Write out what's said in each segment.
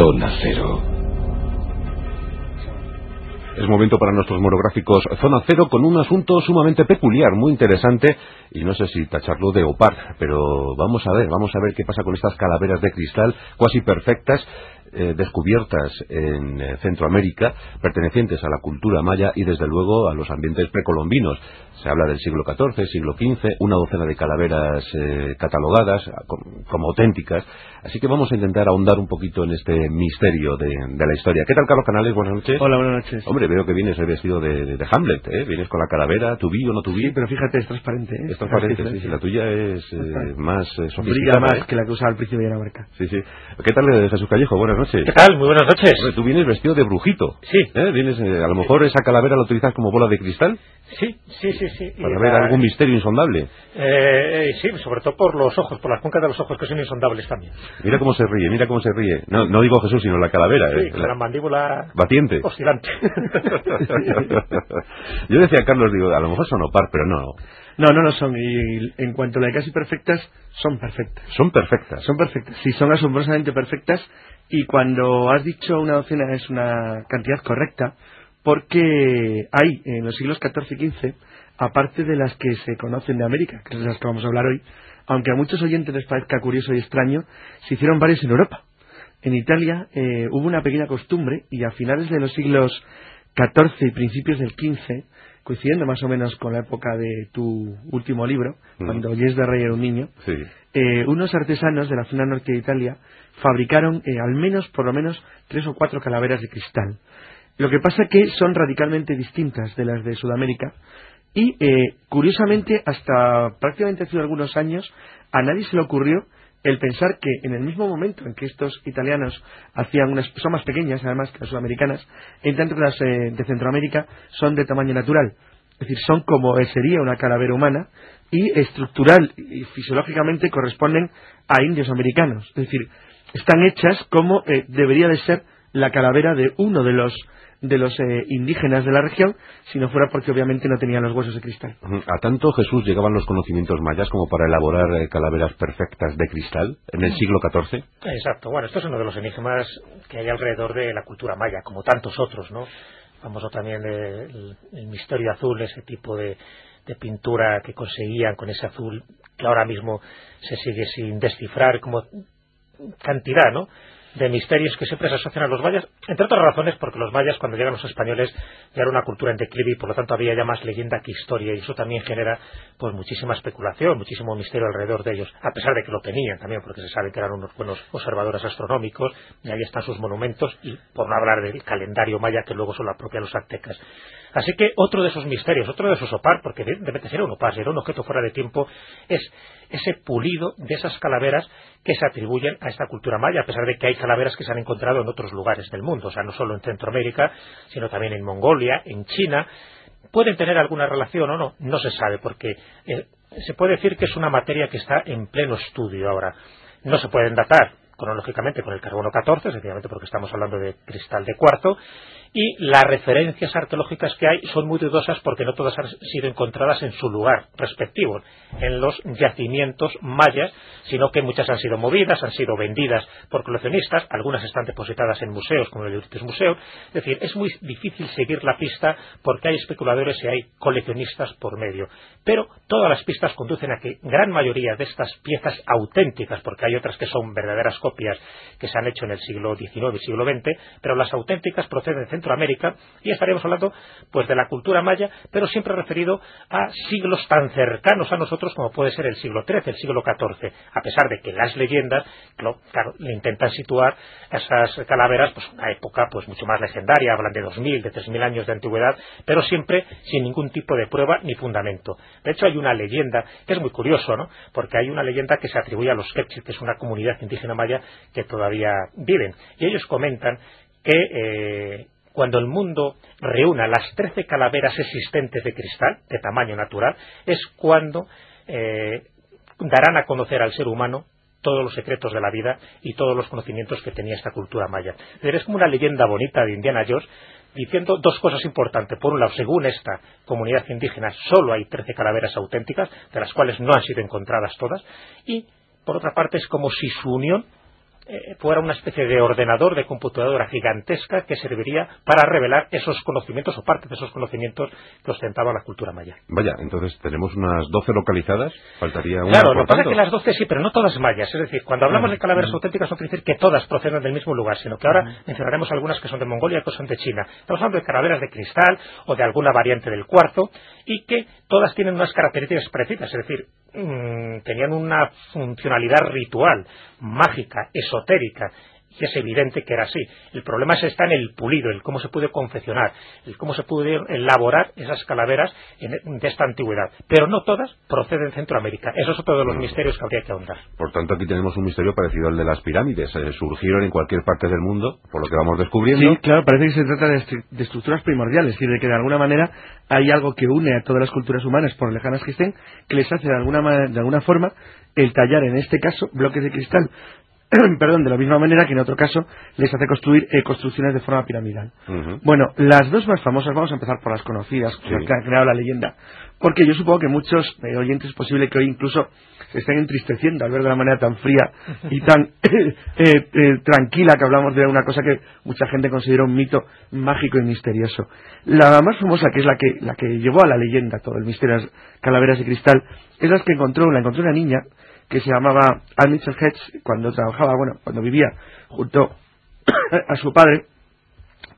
Zona Cero. Es momento para nuestros monográficos Zona Cero con un asunto sumamente peculiar, muy interesante, y no sé si tacharlo de opar, pero vamos a ver, vamos a ver qué pasa con estas calaveras de cristal cuasi perfectas eh, descubiertas en eh, Centroamérica, pertenecientes a la cultura maya y desde luego a los ambientes precolombinos. Se habla del siglo XIV, siglo XV, una docena de calaveras eh, catalogadas como auténticas. Así que vamos a intentar ahondar un poquito en este misterio de, la historia. ¿Qué tal, Carlos Canales? Buenas noches. Hola, buenas noches. Hombre, veo que vienes vestido de, Hamlet, ¿eh? Vienes con la calavera, tu vi o no tu vi. Sí, pero fíjate, es transparente, ¿eh? Es transparente, sí, La tuya es más sofisticada. más que la que usaba al principio de la marca. Sí, sí. ¿Qué tal, Jesús Callejo? Buenas noches. ¿Qué tal? Muy buenas noches. tú vienes vestido de brujito. Sí. ¿Eh? Vienes, a lo mejor esa calavera la utilizas como bola de cristal. Sí, sí, sí, sí. Para ver algún misterio insondable. Eh, sí, sobre todo por los ojos, por las cuencas de los ojos que son insondables también. Mira cómo se ríe, mira cómo se ríe. No, no digo Jesús, sino la calavera. Sí, eh, la, mandíbula... Batiente. Oscilante. Yo decía a Carlos, digo, a lo mejor son opar, pero no. No, no lo son. Y en cuanto a las casi perfectas, son perfectas. Son perfectas. Son perfectas. Sí, son asombrosamente perfectas. Y cuando has dicho una docena es una cantidad correcta, porque hay en los siglos XIV y XV, aparte de las que se conocen de América, que es de las que vamos a hablar hoy, aunque a muchos oyentes les parezca curioso y extraño, se hicieron varias en Europa. En Italia eh, hubo una pequeña costumbre y a finales de los siglos XIV y principios del XV, coincidiendo más o menos con la época de tu último libro, mm. cuando Yes de Rey era un niño, eh, unos artesanos de la zona norte de Italia fabricaron eh, al menos, por lo menos, tres o cuatro calaveras de cristal. Lo que pasa que son radicalmente distintas de las de Sudamérica y, eh, curiosamente, hasta prácticamente hace algunos años, a nadie se le ocurrió el pensar que en el mismo momento en que estos italianos hacían unas son más pequeñas además que las sudamericanas en tanto que las eh, de Centroamérica son de tamaño natural es decir son como sería una calavera humana y estructural y fisiológicamente corresponden a indios americanos es decir están hechas como eh, debería de ser la calavera de uno de los de los eh, indígenas de la región, si no fuera porque obviamente no tenían los huesos de cristal. ¿A tanto Jesús llegaban los conocimientos mayas como para elaborar eh, calaveras perfectas de cristal en el siglo XIV? Exacto. Bueno, esto es uno de los enigmas que hay alrededor de la cultura maya, como tantos otros, ¿no? Famoso también el, misterio azul, ese tipo de, de pintura que conseguían con ese azul que ahora mismo se sigue sin descifrar como cantidad, ¿no? de misterios que siempre se asocian a los mayas, entre otras razones porque los mayas cuando llegan los españoles ya era una cultura en declive y por lo tanto había ya más leyenda que historia y eso también genera pues muchísima especulación, muchísimo misterio alrededor de ellos, a pesar de que lo tenían también porque se sabe que eran unos buenos observadores astronómicos y ahí están sus monumentos y por no hablar del calendario maya que luego son la propia los aztecas. Así que otro de esos misterios, otro de esos opar, porque de ser un opar, era un objeto fuera de tiempo, es ese pulido de esas calaveras que se atribuyen a esta cultura maya, a pesar de que hay calaveras que se han encontrado en otros lugares del mundo, o sea, no solo en Centroamérica, sino también en Mongolia, en China. ¿Pueden tener alguna relación o no? No se sabe, porque eh, se puede decir que es una materia que está en pleno estudio ahora. No se pueden datar cronológicamente con el carbono 14, sencillamente porque estamos hablando de cristal de cuarzo, y las referencias arqueológicas que hay son muy dudosas porque no todas han sido encontradas en su lugar respectivo, en los yacimientos mayas, sino que muchas han sido movidas, han sido vendidas por coleccionistas, algunas están depositadas en museos como el Eurites Museo, es decir, es muy difícil seguir la pista porque hay especuladores y hay coleccionistas por medio, pero todas las pistas conducen a que gran mayoría de estas piezas auténticas, porque hay otras que son verdaderas copias que se han hecho en el siglo XIX y siglo XX, pero las auténticas proceden de Centroamérica y estaríamos hablando pues de la cultura maya, pero siempre referido a siglos tan cercanos a nosotros como puede ser el siglo XIII, el siglo XIV, a pesar de que las leyendas claro, le intentan situar esas calaveras pues una época pues mucho más legendaria, hablan de 2000, de 3000 años de antigüedad, pero siempre sin ningún tipo de prueba ni fundamento. De hecho hay una leyenda que es muy curioso, ¿no? Porque hay una leyenda que se atribuye a los Quechis, que es una comunidad indígena maya que todavía viven, y ellos comentan que eh, cuando el mundo reúna las trece calaveras existentes de cristal, de tamaño natural, es cuando eh, darán a conocer al ser humano todos los secretos de la vida y todos los conocimientos que tenía esta cultura maya. Es como una leyenda bonita de Indiana Jones diciendo dos cosas importantes. Por un lado, según esta comunidad indígena, solo hay trece calaveras auténticas, de las cuales no han sido encontradas todas, y por otra parte es como si su unión eh, fuera una especie de ordenador, de computadora gigantesca que serviría para revelar esos conocimientos o parte de esos conocimientos que ostentaba la cultura maya. Vaya, entonces tenemos unas 12 localizadas, faltaría una. Claro, lo que pasa es que las 12 sí, pero no todas mayas. Es decir, cuando hablamos de calaveras auténticas no quiere decir que todas proceden del mismo lugar, sino que ahora mencionaremos algunas que son de Mongolia y otras son de China. Estamos hablando de calaveras de cristal o de alguna variante del cuarzo y que todas tienen unas características parecidas, es decir, mm, tenían una funcionalidad ritual, mágica, esotérica, y es evidente que era así. El problema está en el pulido, el cómo se puede confeccionar, el cómo se puede elaborar esas calaveras de esta antigüedad. Pero no todas proceden de Centroamérica. Eso es otro de los misterios que habría que ahondar. Por tanto, aquí tenemos un misterio parecido al de las pirámides. Eh, surgieron en cualquier parte del mundo, por lo que vamos descubriendo. Sí, claro, parece que se trata de, estructuras primordiales, es decir, de que de alguna manera hay algo que une a todas las culturas humanas, por lejanas que estén, que les hace de alguna, de alguna forma el tallar, en este caso, bloques de cristal perdón, de la misma manera que en otro caso les hace construir eh, construcciones de forma piramidal. Bueno, las dos más famosas, vamos a empezar por las conocidas, que han creado la leyenda, porque yo supongo que muchos eh, oyentes es posible que hoy incluso se estén entristeciendo al ver de la manera tan fría y tan eh, tranquila que hablamos de una cosa que mucha gente considera un mito mágico y misterioso. La más famosa, que es la que, la que llevó a la leyenda todo el misterio de las calaveras de cristal, es la que encontró, la encontró una niña que se llamaba Mitchell Hedge cuando trabajaba, bueno, cuando vivía junto a su padre,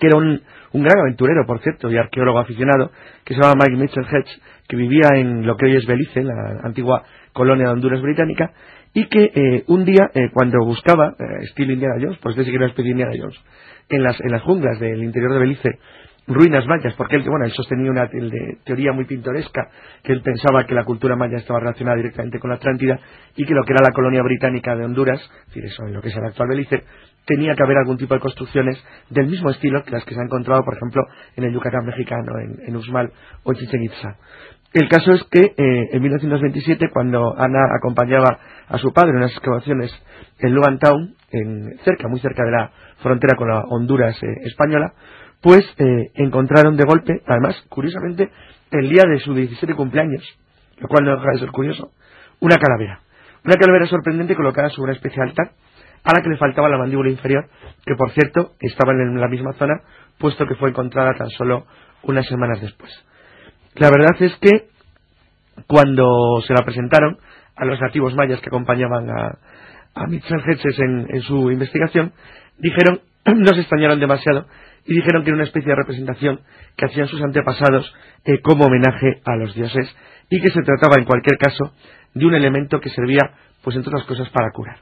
que era un, un gran aventurero, por cierto, y arqueólogo aficionado, que se llamaba Mike Mitchell Hedge, que vivía en lo que hoy es Belice, la antigua colonia de Honduras británica, y que eh, un día, eh, cuando buscaba, eh, estilo Indiana Jones, pues de seguir la especie Indiana Jones, en las, en las junglas del interior de Belice, ruinas mayas, porque él, bueno, él sostenía una teoría muy pintoresca, que él pensaba que la cultura maya estaba relacionada directamente con la Atlántida y que lo que era la colonia británica de Honduras, es decir, eso en lo que es el actual Belice, tenía que haber algún tipo de construcciones del mismo estilo que las que se han encontrado, por ejemplo, en el Yucatán mexicano, en, en Usmal o en Chichen Itza. El caso es que eh, en 1927, cuando Ana acompañaba a su padre en unas excavaciones en Luan Town, en, cerca, muy cerca de la frontera con la Honduras eh, española, pues eh, encontraron de golpe, además, curiosamente, el día de su 17 cumpleaños, lo cual no deja de ser curioso, una calavera. Una calavera sorprendente colocada sobre una especie de altar, a la que le faltaba la mandíbula inferior, que por cierto estaba en la misma zona, puesto que fue encontrada tan solo unas semanas después. La verdad es que cuando se la presentaron a los nativos mayas que acompañaban a, a Mitchell Hedges en, en su investigación, dijeron, no se extrañaron demasiado y dijeron que era una especie de representación que hacían sus antepasados eh, como homenaje a los dioses y que se trataba en cualquier caso de un elemento que servía pues entre otras cosas para curar.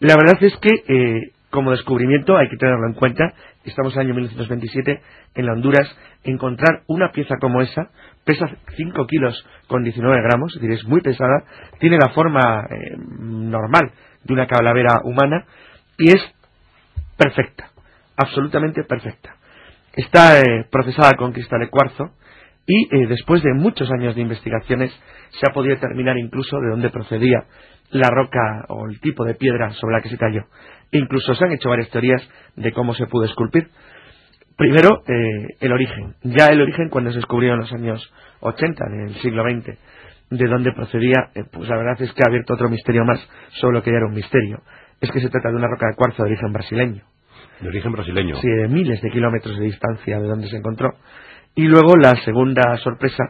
La verdad es que eh, como descubrimiento hay que tenerlo en cuenta, estamos en el año 1927 en la Honduras, encontrar una pieza como esa pesa 5 kilos con 19 gramos, es decir, es muy pesada, tiene la forma eh, normal de una calavera humana y es perfecta, absolutamente perfecta. Está eh, procesada con cristal de cuarzo y eh, después de muchos años de investigaciones se ha podido determinar incluso de dónde procedía la roca o el tipo de piedra sobre la que se talló. incluso se han hecho varias teorías de cómo se pudo esculpir. Primero, eh, el origen. Ya el origen cuando se descubrió en los años 80 del siglo XX de dónde procedía, pues la verdad es que ha abierto otro misterio más sobre lo que ya era un misterio. Es que se trata de una roca de cuarzo de origen brasileño. De origen brasileño. Sí, de miles de kilómetros de distancia de donde se encontró. Y luego la segunda sorpresa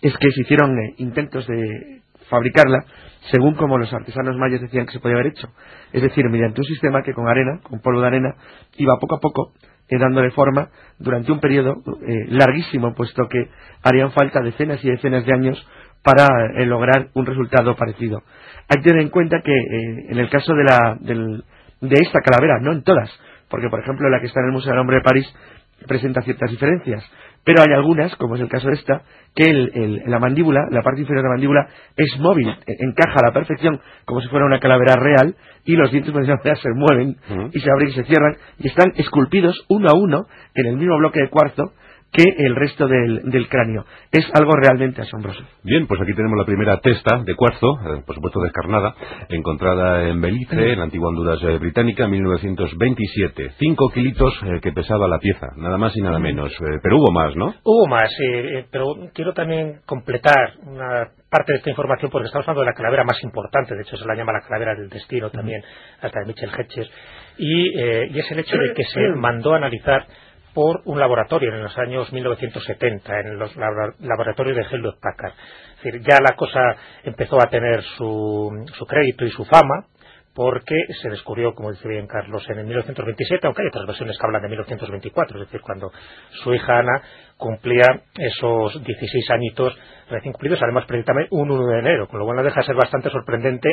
es que se hicieron eh, intentos de fabricarla según como los artesanos mayas decían que se podía haber hecho. Es decir, mediante un sistema que con arena, con polvo de arena, iba poco a poco eh, dándole forma durante un periodo eh, larguísimo, puesto que harían falta decenas y decenas de años para lograr un resultado parecido. Hay que tener en cuenta que en el caso de, la, de esta calavera, no en todas, porque por ejemplo la que está en el Museo del Hombre de París presenta ciertas diferencias, pero hay algunas, como es el caso de esta, que la mandíbula, la parte inferior de la mandíbula es móvil, e, encaja a la perfección como si fuera una calavera real y los dientes pues, se mueven y se abren y se cierran y están esculpidos uno a uno en el mismo bloque de cuarzo que el resto del, del cráneo. Es algo realmente asombroso. Bien, pues aquí tenemos la primera testa de cuarzo, eh, por supuesto descarnada, encontrada en Belice, en la antigua Honduras eh, británica, en 1927. Cinco kilitos eh, que pesaba la pieza, nada más y nada menos. pero hubo más, ¿no? Hubo más, pero quiero también completar una parte de esta información porque estamos hablando de la calavera más importante, de hecho se la llama la calavera del destino también, hasta de Mitchell Hedges, y, y es el hecho de que se mandó a analizar por un laboratorio en los años 1970, en los laboratorios de Hewlett Packard. Es decir, ya la cosa empezó a tener su, su crédito y su fama, porque se descubrió, como dice bien Carlos, en el 1927, aunque hay otras versiones que hablan de 1924, es decir, cuando su hija Ana cumplía esos 16 añitos recién cumplidos, además precisamente un 1 de enero, con lo cual no deja de ser bastante sorprendente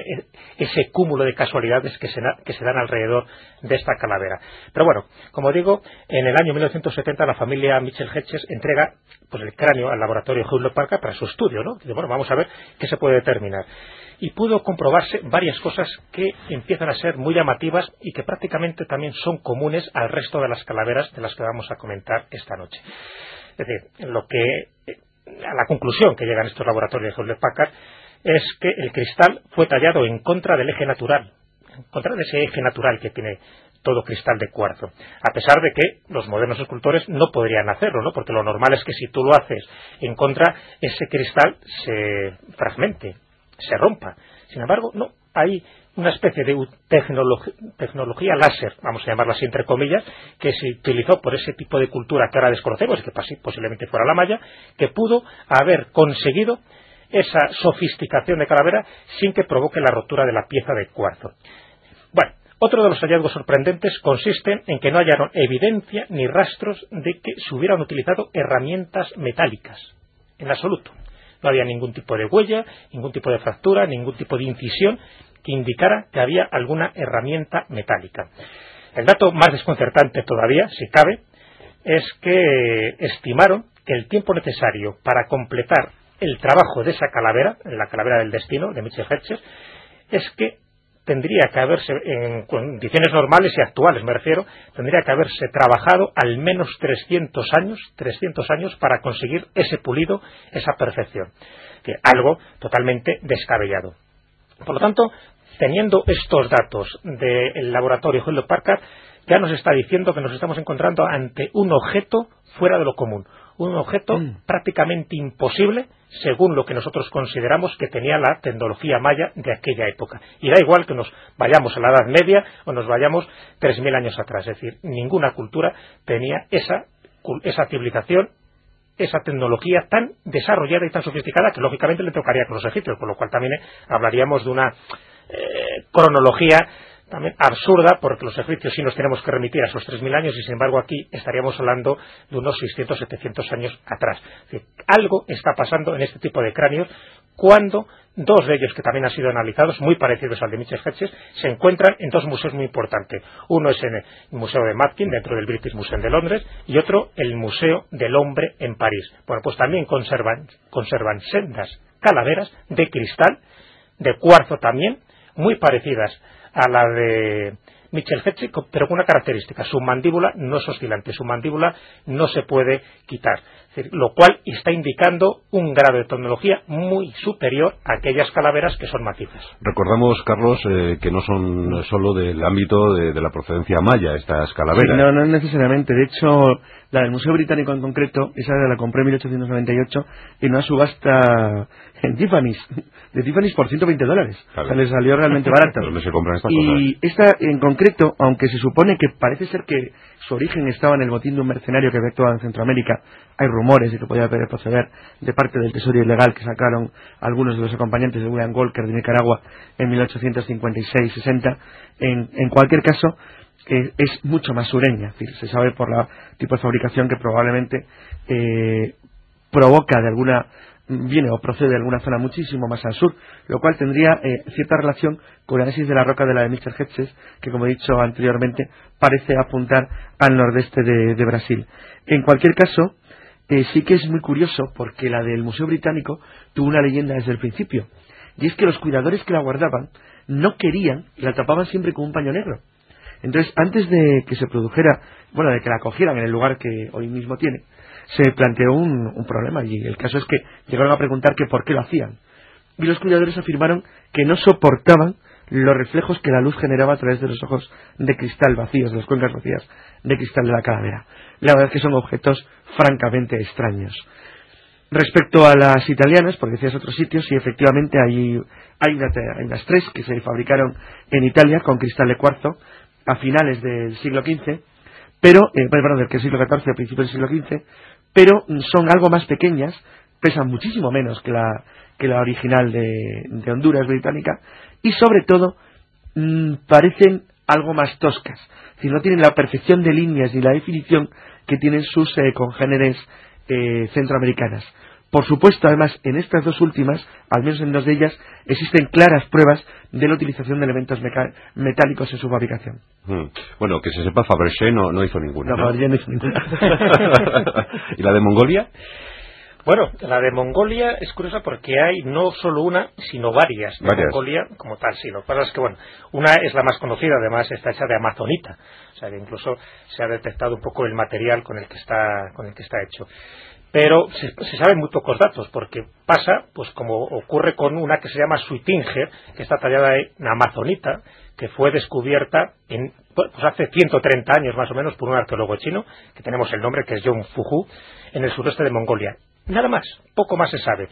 ese cúmulo de casualidades que se, que se dan alrededor de esta calavera. Pero bueno, como digo, en el año 1970 la familia Mitchell Hedges entrega pues, el cráneo al laboratorio Hewlett Packard para su estudio, ¿no? Dice, bueno, vamos a ver qué se puede determinar y pudo comprobarse varias cosas que empiezan a ser muy llamativas y que prácticamente también son comunes al resto de las calaveras de las que vamos a comentar esta noche. Es decir, lo que, eh, a la conclusión que llegan estos laboratorios de Packard es que el cristal fue tallado en contra del eje natural, en contra de ese eje natural que tiene todo cristal de cuarzo. A pesar de que los modernos escultores no podrían hacerlo, ¿no? Porque lo normal es que si tú lo haces en contra, ese cristal se fragmente, se rompa. Sin embargo, no, hay una especie de tecnología láser, vamos a llamarla así entre comillas, que se utilizó por ese tipo de cultura que ahora desconocemos y que posiblemente fuera la maya, que pudo haber conseguido esa sofisticación de calavera sin que provoque la rotura de la pieza de cuarzo. Bueno, otro de los hallazgos sorprendentes consiste en que no hallaron evidencia ni rastros de que se hubieran utilizado herramientas metálicas, en absoluto. No había ningún tipo de huella, ningún tipo de fractura, ningún tipo de incisión que indicara que había alguna herramienta metálica. El dato más desconcertante todavía, si cabe, es que estimaron que el tiempo necesario para completar el trabajo de esa calavera, la calavera del destino de Mitchell Hedges, es que tendría que haberse, en condiciones normales y actuales me refiero, tendría que haberse trabajado al menos 300 años, 300 años para conseguir ese pulido, esa perfección. Que algo totalmente descabellado. Por lo tanto, teniendo estos datos del laboratorio Hewlett Packard, ya nos está diciendo que nos estamos encontrando ante un objeto fuera de lo común, un objeto mm. prácticamente imposible según lo que nosotros consideramos que tenía la tecnología maya de aquella época. Y da igual que nos vayamos a la Edad Media o nos vayamos 3.000 años atrás. Es decir, ninguna cultura tenía esa, esa civilización, esa tecnología tan desarrollada y tan sofisticada que lógicamente le tocaría con los egipcios, con lo cual también eh, hablaríamos de una eh, cronología también absurda, porque los egipcios sí nos tenemos que remitir a esos 3.000 años y sin embargo aquí estaríamos hablando de unos 600, 700 años atrás. algo está pasando en este tipo de cráneos cuando dos de ellos que también han sido analizados, muy parecidos al de Mitchell Hedges, se encuentran en dos museos muy importantes. Uno es en el Museo de Matkin, dentro del British Museum de Londres, y otro el Museo del Hombre en París. Bueno, pues también conservan, conservan sendas calaveras de cristal, de cuarzo también, muy parecidas a la de Mitchell Hedges, pero con una característica, su mandíbula no es oscilante, su mandíbula no se puede quitar, lo cual está indicando un grado de tecnología muy superior a aquellas calaveras que son macizas. Recordamos, Carlos, eh, que no son solo del ámbito de, la procedencia maya estas calaveras. no, no necesariamente. De hecho, la del Museo Británico en concreto, esa la compré en 1898 en una subasta en Tiffany's, de Tiffany's por 120 dólares. O sea, le salió realmente barato. ¿Dónde se compran estas y esta en concreto, aunque se supone que parece ser que su origen estaba en el botín de un mercenario que actuado en Centroamérica, hay rumores de que podía proceder de parte del tesoro ilegal que sacaron algunos de los acompañantes de William Walker de Nicaragua en 1856-60. En, en cualquier caso, es mucho más sureña, se sabe por el tipo de fabricación que probablemente eh, provoca de alguna viene o procede de alguna zona muchísimo más al sur, lo cual tendría eh, cierta relación con el análisis de la roca de la de Mr. Hedges, que como he dicho anteriormente, parece apuntar al nordeste de, Brasil. En cualquier caso, eh, sí que es muy curioso porque la del Museo Británico tuvo una leyenda desde el principio, y es que los cuidadores que la guardaban no querían y la tapaban siempre con un paño negro. Entonces, antes de que se produjera, bueno, de que la cogieran en el lugar que hoy mismo tiene, se planteó un, problema y el caso es que llegaron a preguntar que por qué lo hacían. Y los cuidadores afirmaron que no soportaban los reflejos que la luz generaba a través de los ojos de cristal vacíos, de las cuencas vacías de cristal de la calavera. La verdad es que son objetos francamente extraños. Respecto a las italianas, porque decías otros sitios, sí, efectivamente hay, hay, unas tres que se fabricaron en Italia con cristal de cuarzo a finales del siglo XV, pero, eh, perdón, del siglo XIV a principios del siglo XV, pero son algo más pequeñas, pesan muchísimo menos que la, que la original de, de Honduras británica, y sobre todo mm, parecen algo más toscas, si no tienen la perfección de líneas ni la definición que tienen sus eh, congéneres eh, centroamericanas. Por supuesto, además, en estas dos últimas, al menos en dos de ellas, existen claras pruebas de la utilización de elementos metálicos en su fabricación. Hmm. Bueno, que se sepa, Fabergé no, no hizo ninguna. No, no hizo ninguna. ¿Y la de Mongolia? Bueno, la de Mongolia es curiosa porque hay no solo una, sino varias de Mongolia como tal. Sí, lo que pasa es que, bueno, una es la más conocida, además está hecha de amazonita. O sea, que incluso se ha detectado un poco el material con el que está, con el que está hecho pero se, saben muy pocos datos porque pasa pues como ocurre con una que se llama Suitinger que está tallada en amazonita que fue descubierta en, pues hace 130 años más o menos por un arqueólogo chino que tenemos el nombre que es John Fuhu en el sureste de Mongolia Nada más, poco más se sabe.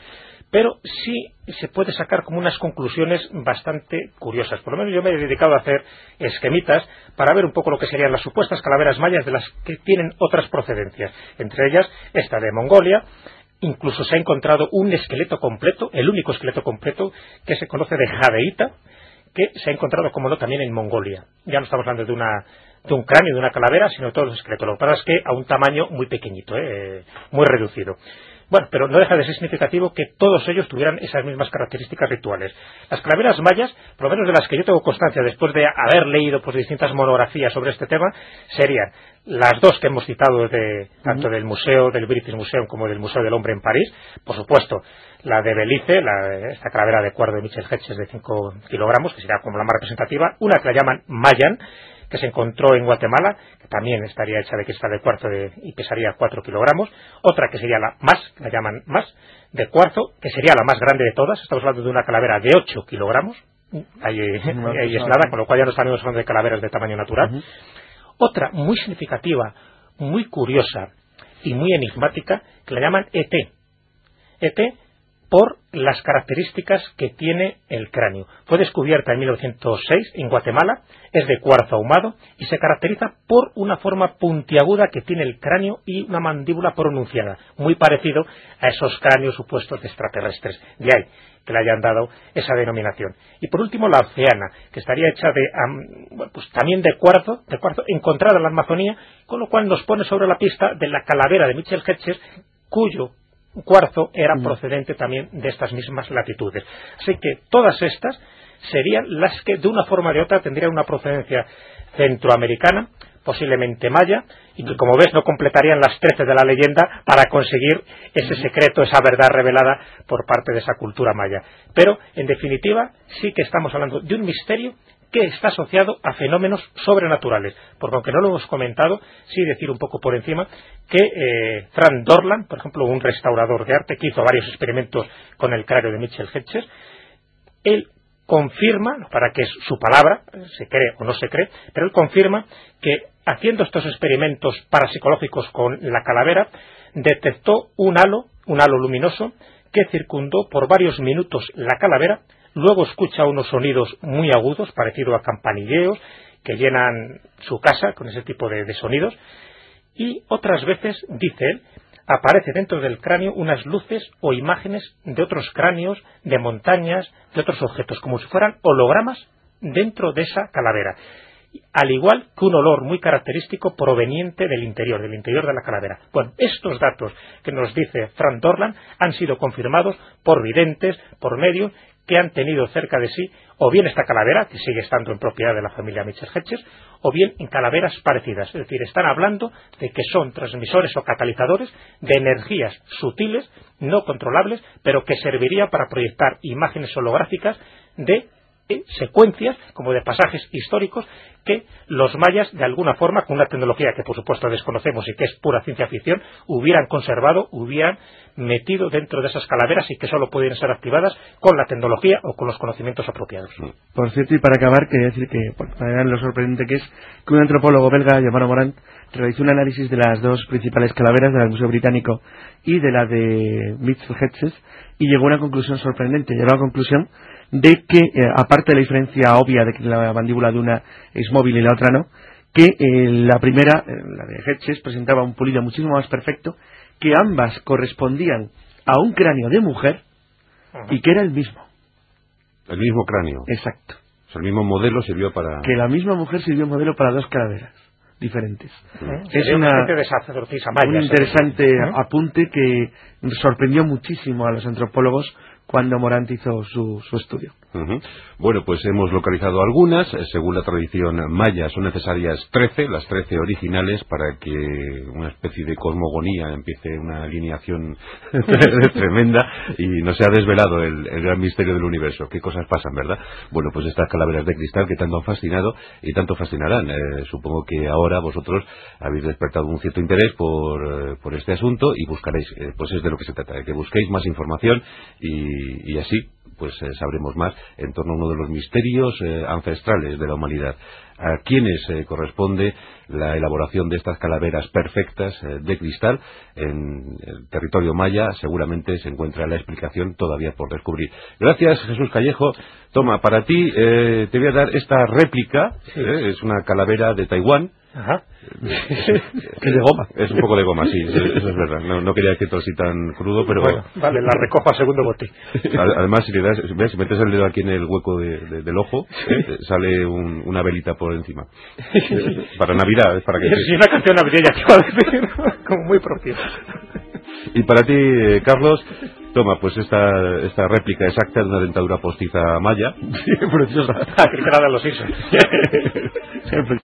Pero sí se puede sacar como unas conclusiones bastante curiosas. Por lo menos yo me he dedicado a hacer esquemitas para ver un poco lo que serían las supuestas calaveras mayas de las que tienen otras procedencias. Entre ellas esta de Mongolia, incluso se ha encontrado un esqueleto completo, el único esqueleto completo que se conoce de jadeíta, que se ha encontrado, como no, también en Mongolia. Ya no estamos hablando de, una, de un cráneo, de una calavera, sino de todos los esqueletos. Lo que pasa es que a un tamaño muy pequeñito, ¿eh? muy reducido. Bueno, pero no deja de ser significativo que todos ellos tuvieran esas mismas características rituales. Las calaveras mayas, por lo menos de las que yo tengo constancia después de haber leído pues, distintas monografías sobre este tema, serían las dos que hemos citado de, tanto del Museo del British Museum como del Museo del Hombre en París, por supuesto, la de Belice, la, esta calavera de cuarzo de Michel Hedges de 5 kilogramos, que sería como la más representativa, una que la llaman Mayan, que se encontró en Guatemala, que también estaría hecha de cristal de cuarzo y pesaría 4 kilogramos, otra que sería la más, la llaman más, de cuarzo, que sería la más grande de todas, estamos hablando de una calavera de 8 kilogramos, ahí, es nada, con lo cual ya no estamos hablando de calaveras de tamaño natural. Otra muy significativa, muy curiosa y muy enigmática, que la llaman ET. ET por las características que tiene el cráneo. Fue descubierta en 1906 en Guatemala, es de cuarzo ahumado y se caracteriza por una forma puntiaguda que tiene el cráneo y una mandíbula pronunciada, muy parecido a esos cráneos supuestos de extraterrestres. De ahí que le hayan dado esa denominación. Y por último, la oceana, que estaría hecha de, pues, también de cuarzo, de cuarzo encontrada en la Amazonía, con lo cual nos pone sobre la pista de la calavera de Mitchell Hedges, cuyo cuarzo era procedente también de estas mismas latitudes. Así que todas estas serían las que de una forma o de otra tendrían una procedencia centroamericana, posiblemente maya, y que como ves no completarían las trece de la leyenda para conseguir ese secreto, esa verdad revelada por parte de esa cultura maya. Pero, en definitiva, sí que estamos hablando de un misterio que está asociado a fenómenos sobrenaturales. Porque aunque no lo hemos comentado, sí decir un poco por encima que eh, Frank Dorland, por ejemplo, un restaurador de arte que hizo varios experimentos con el cráneo de Mitchell Hedges, él confirma, para que es su palabra, se cree o no se cree, pero él confirma que haciendo estos experimentos parapsicológicos con la calavera, detectó un halo, un halo luminoso, que circundó por varios minutos la calavera, luego escucha unos sonidos muy agudos, parecidos a campanilleos, que llenan su casa con ese tipo de, sonidos, y otras veces, dice él, aparece dentro del cráneo unas luces o imágenes de otros cráneos, de montañas, de otros objetos, como si fueran hologramas dentro de esa calavera al igual que un olor muy característico proveniente del interior, del interior de la calavera. Bueno, estos datos que nos dice Frank Dorland han sido confirmados por videntes, por medios que han tenido cerca de sí o bien esta calavera, que sigue estando en propiedad de la familia Mitchell Hedges, o bien en calaveras parecidas. Es decir, están hablando de que son transmisores o catalizadores de energías sutiles, no controlables, pero que servirían para proyectar imágenes holográficas de eh, secuencias, como de pasajes históricos, que los mayas, de alguna forma, con una tecnología que por supuesto desconocemos y que es pura ciencia ficción, hubieran conservado, hubieran metido dentro de esas calaveras y que solo pueden ser activadas con la tecnología o con los conocimientos apropiados. Por cierto, y para acabar, quería decir que, para lo sorprendente que es que un antropólogo belga llamado Morant realizó un análisis de las dos principales calaveras, del Museo Británico y de la de Mitchell y llegó a una conclusión sorprendente. Llegó a la conclusión de que, eh, aparte de la diferencia obvia de que la mandíbula de una es móvil y la otra no, que eh, la primera, eh, la de Hedges, presentaba un pulido muchísimo más perfecto, que ambas correspondían a un cráneo de mujer y que era el mismo. El mismo cráneo. Exacto. el mismo modelo sirvió para. Que la misma mujer sirvió modelo para dos calaveras diferentes. Es una, un interesante apunte que sorprendió muchísimo a los antropólogos cuando Morant hizo su, su estudio. Bueno, pues hemos localizado algunas. Eh, según la tradición maya, son necesarias 13, las 13 originales, para que una especie de cosmogonía empiece una alineación tremenda y no se ha desvelado el, gran misterio del universo. ¿Qué cosas pasan, verdad? Bueno, pues estas calaveras de cristal que tanto han fascinado y tanto fascinarán. Eh, supongo que ahora vosotros habéis despertado un cierto interés por, eh, por este asunto y buscaréis, pues es de lo que se trata, de que busquéis más información y, y así pues eh, sabremos más en torno a uno de los misterios eh, ancestrales de la humanidad. ¿A quiénes eh, corresponde la elaboración de estas calaveras perfectas de cristal en el territorio maya? Seguramente se encuentra la explicación todavía por descubrir. Gracias, Jesús Callejo. Toma, para ti te voy a dar esta réplica. es una calavera de Taiwán Ajá. que de goma. Es un poco de goma, sí, eso es verdad. No, quería que todo así tan crudo, pero. Bueno, vale, la recojo a segundo bote. Además, si le das, ves, si metes el dedo aquí en el hueco del ojo, ¿eh? sale una velita por encima. para Navidad, es para que. Sí, una canción navideña, que va a decir, como muy propio. Y para ti, eh, Carlos, toma, pues esta, esta réplica exacta de una dentadura postiza maya. Sí, preciosa. Ah, que los hizo.